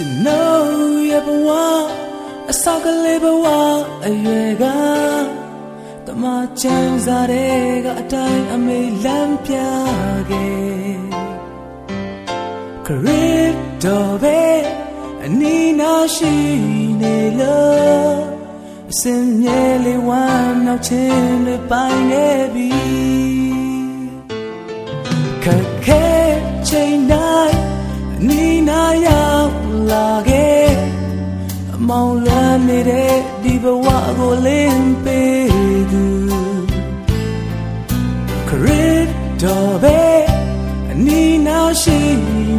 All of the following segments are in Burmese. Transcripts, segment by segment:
ကျွန်တော်ရဲ့ဘဝအစကလေးဘဝအရွယ်ကတမချမ်းစားတဲ့ကအတိုင်းအမေလမ်းပြခဲ့ခရစ်တော်ပဲအနီးနာရှိနေလို့အစင်မြဲလေးဝမ်းနောက်ချင်းတွေပိုင်နေပြီ လာခဲ့အမောင်လွမ်းနေတဲ့ဒီဘဝကိုလင်းပေးသူခရစ်တော်ပဲအနီးနာရှိ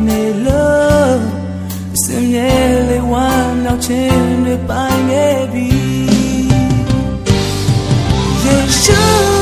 နေလို့စင်ရဲလေးဝမ်းနောက်ချင်းတွေပိုင်ခဲ့ပြီယေရှု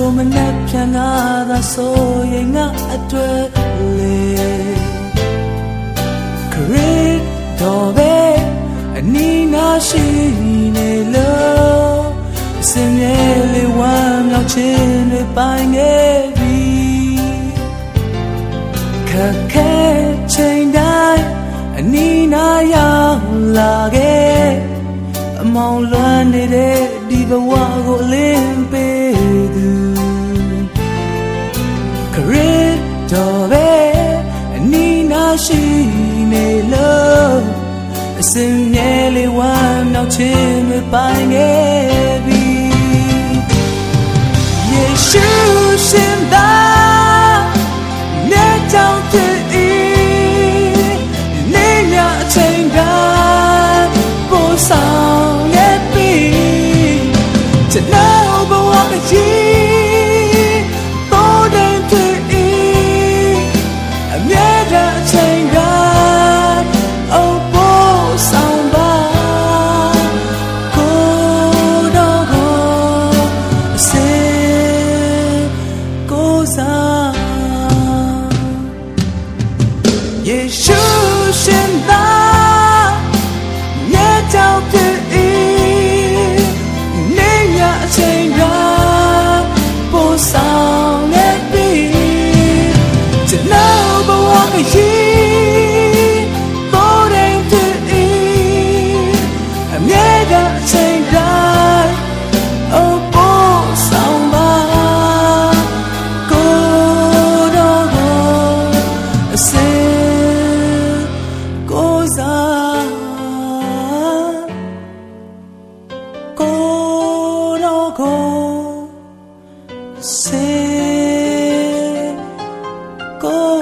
ထိုမနဲ့ဖြန်ကားသာဆိုရင်ငါအတွက်လေခရစ်တော်ပဲအနီးနာရှိနေလို့အစင်မြဲလေးဝမ်းမြောက်ခြင်းတွေပိုင်ခဲ့ပြီခက်ခဲချိန်တိုင်းအနီးနာရောက်လာခဲ့အမောင်လွမ်းနေတဲ့ဒီဘဝကိုလင်းပေး တော်ပဲအနီးနာရှိနေလို့အစင်မြဲလေးဝမ်းနောက်ချင်းတွေပိုင်ခဲ့ပြီ 耶稣先达，也叫第一，你也承认不少的比，只能把我给。se cosa.